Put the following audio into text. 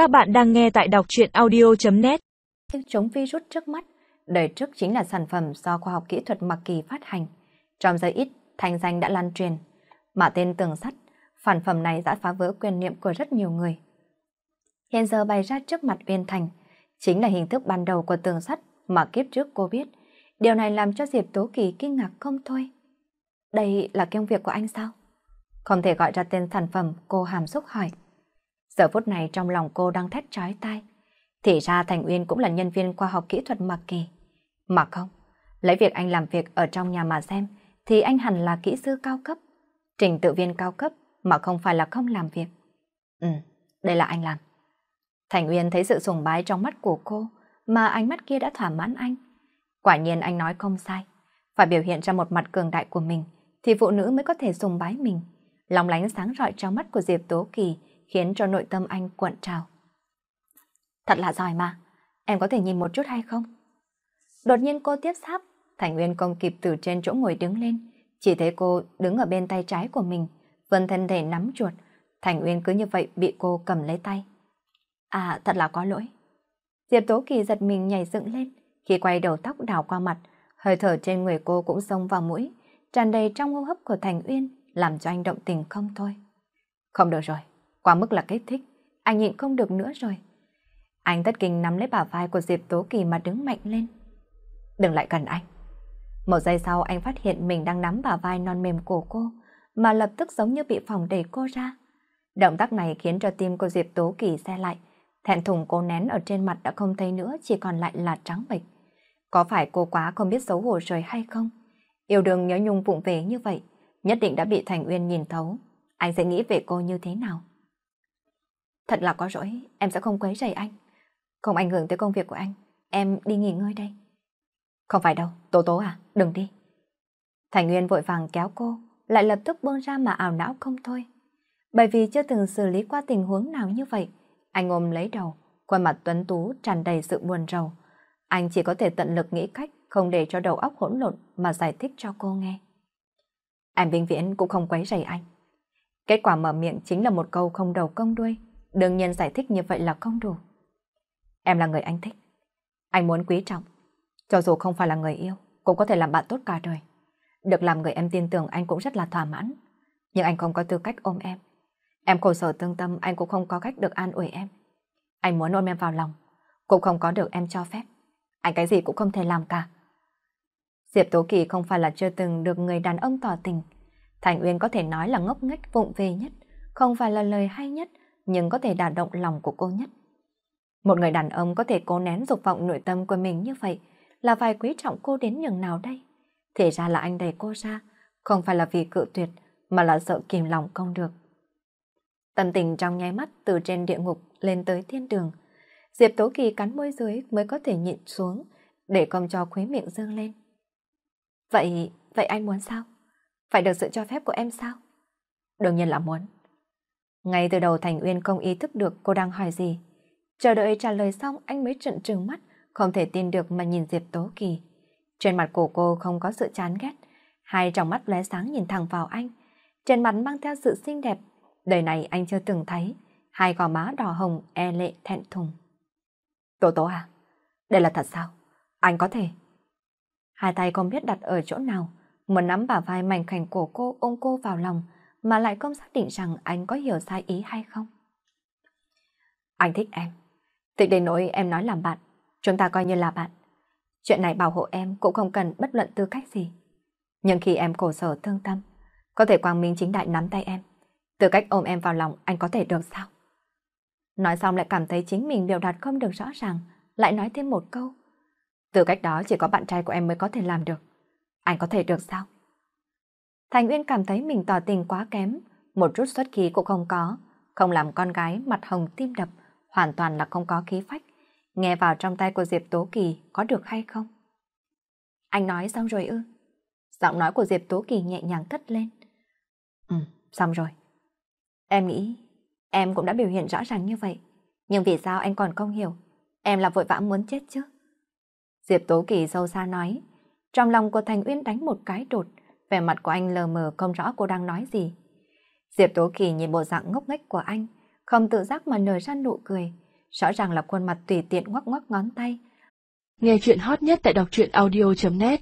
Các bạn đang nghe tại đọc truyện audio.net Chống virus trước mắt, đời trước chính là sản phẩm do khoa học kỹ thuật Mạc Kỳ phát hành. Trong giới ít, thành danh đã lan truyền. Mà tên tường sắt, sản phẩm này đã phá vỡ quyền niệm của rất nhiều người. Hiện giờ bày ra trước mặt Uyên Thành, chính là hình thức ban đầu của tường sắt mà kiếp trước cô biết. Điều này làm cho Diệp Tố Kỳ kinh ngạc không thôi. Đây là công việc của anh sao? Không thể gọi ra tên sản phẩm, cô hàm xúc hỏi. Giờ phút này trong lòng cô đang thét trói tai. Thì ra Thành Uyên cũng là nhân viên khoa học kỹ thuật Mạc Kỳ. Mà không, lấy việc anh làm việc ở trong nhà mà xem, thì anh hẳn là kỹ sư cao cấp, trình tự viên cao cấp mà không phải là không làm việc. Ừ, đây là anh làm. Thành Uyên thấy sự sùng bái trong mắt của cô, mà ánh mắt kia đã thỏa mãn anh. Quả nhiên anh nói không sai, phải biểu hiện ra một mặt cường đại của mình, thì phụ nữ mới có thể sùng bái mình. Lòng lánh sáng rọi trong mắt của Diệp Tố Kỳ khiến cho nội tâm anh cuộn trào. Thật là giỏi mà, em có thể nhìn một chút hay không? Đột nhiên cô tiếp sáp, Thành Nguyên không kịp từ trên chỗ ngồi đứng lên, chỉ thấy cô đứng ở bên tay trái của mình, vươn thân thể nắm chuột, Thành Nguyên cứ như vậy bị cô cầm lấy tay. À, thật là có lỗi. Diệp Tố Kỳ giật mình nhảy dựng lên, khi quay đầu tóc đảo qua mặt, hơi thở trên người cô cũng xông vào mũi, tràn đầy trong hô hấp của Thành Uyên, làm cho anh động tình không thôi. Không được rồi, quá mức là kích thích, anh nhịn không được nữa rồi. Anh tất kinh nắm lấy bả vai của Diệp Tố Kỳ mà đứng mạnh lên. Đừng lại gần anh. Một giây sau anh phát hiện mình đang nắm bả vai non mềm của cô, mà lập tức giống như bị phòng đẩy cô ra. Động tác này khiến cho tim của Diệp Tố Kỳ xe lại, thẹn thùng cô nén ở trên mặt đã không thấy nữa, chỉ còn lại là trắng bệch. Có phải cô quá không biết xấu hổ rồi hay không? Yêu đương nhớ nhung vụng về như vậy, nhất định đã bị Thành Uyên nhìn thấu. Anh sẽ nghĩ về cô như thế nào? Thật là có rỗi, em sẽ không quấy rầy anh. Không ảnh hưởng tới công việc của anh. Em đi nghỉ ngơi đây. Không phải đâu, Tố Tố à, đừng đi. Thành Nguyên vội vàng kéo cô, lại lập tức buông ra mà ảo não không thôi. Bởi vì chưa từng xử lý qua tình huống nào như vậy, anh ôm lấy đầu, khuôn mặt tuấn tú tràn đầy sự buồn rầu. Anh chỉ có thể tận lực nghĩ cách không để cho đầu óc hỗn lộn mà giải thích cho cô nghe. Em vĩnh viễn cũng không quấy rầy anh. Kết quả mở miệng chính là một câu không đầu công đuôi. Đương nhiên giải thích như vậy là không đủ. Em là người anh thích. Anh muốn quý trọng. Cho dù không phải là người yêu, cũng có thể làm bạn tốt cả đời. Được làm người em tin tưởng anh cũng rất là thỏa mãn. Nhưng anh không có tư cách ôm em. Em khổ sở tương tâm, anh cũng không có cách được an ủi em. Anh muốn ôm em vào lòng, cũng không có được em cho phép. Anh cái gì cũng không thể làm cả. Diệp Tố Kỳ không phải là chưa từng được người đàn ông tỏ tình. Thành Uyên có thể nói là ngốc nghếch vụng về nhất, không phải là lời hay nhất, nhưng có thể đả động lòng của cô nhất. Một người đàn ông có thể cố nén dục vọng nội tâm của mình như vậy là phải quý trọng cô đến nhường nào đây? Thì ra là anh đẩy cô ra, không phải là vì cự tuyệt, mà là sợ kìm lòng không được. Tâm tình trong nháy mắt từ trên địa ngục lên tới thiên đường. Diệp Tố Kỳ cắn môi dưới mới có thể nhịn xuống, để không cho khuế miệng dương lên. Vậy, vậy anh muốn sao? Phải được sự cho phép của em sao? Đương nhiên là muốn. Ngay từ đầu Thành Uyên không ý thức được cô đang hỏi gì. Chờ đợi trả lời xong anh mới trợn trừng mắt, không thể tin được mà nhìn Diệp Tố Kỳ. Trên mặt của cô không có sự chán ghét, hai trong mắt lóe sáng nhìn thẳng vào anh. Trên mặt mang theo sự xinh đẹp, đời này anh chưa từng thấy, hai gò má đỏ hồng e lệ thẹn thùng. Tố Tố à, đây là thật sao? Anh có thể. Hai tay không biết đặt ở chỗ nào, muốn nắm bả vai mảnh khảnh của cô ôm cô vào lòng, mà lại không xác định rằng anh có hiểu sai ý hay không. Anh thích em. Thích đến nỗi em nói làm bạn, chúng ta coi như là bạn. Chuyện này bảo hộ em cũng không cần bất luận tư cách gì. Nhưng khi em khổ sở thương tâm, có thể quang minh chính đại nắm tay em. Tư cách ôm em vào lòng anh có thể được sao? Nói xong lại cảm thấy chính mình biểu đạt không được rõ ràng, lại nói thêm một câu. Tư cách đó chỉ có bạn trai của em mới có thể làm được. Anh có thể được sao? Thành Uyên cảm thấy mình tỏ tình quá kém, một chút xuất khí cũng không có, không làm con gái mặt hồng tim đập, hoàn toàn là không có khí phách. Nghe vào trong tay của Diệp Tố Kỳ có được hay không? Anh nói xong rồi ư? Giọng nói của Diệp Tố Kỳ nhẹ nhàng cất lên. Ừ, xong rồi. Em nghĩ em cũng đã biểu hiện rõ ràng như vậy. Nhưng vì sao anh còn không hiểu? Em là vội vã muốn chết chứ? Diệp Tố Kỳ sâu xa nói. Trong lòng của Thành Uyên đánh một cái đột, vẻ mặt của anh lờ mờ không rõ cô đang nói gì. Diệp Tố Kỳ nhìn bộ dạng ngốc nghếch của anh, không tự giác mà nở ra nụ cười. rõ ràng là khuôn mặt tùy tiện ngoắc ngoắc ngón tay. Nghe chuyện hot nhất tại đọc truyện audio.net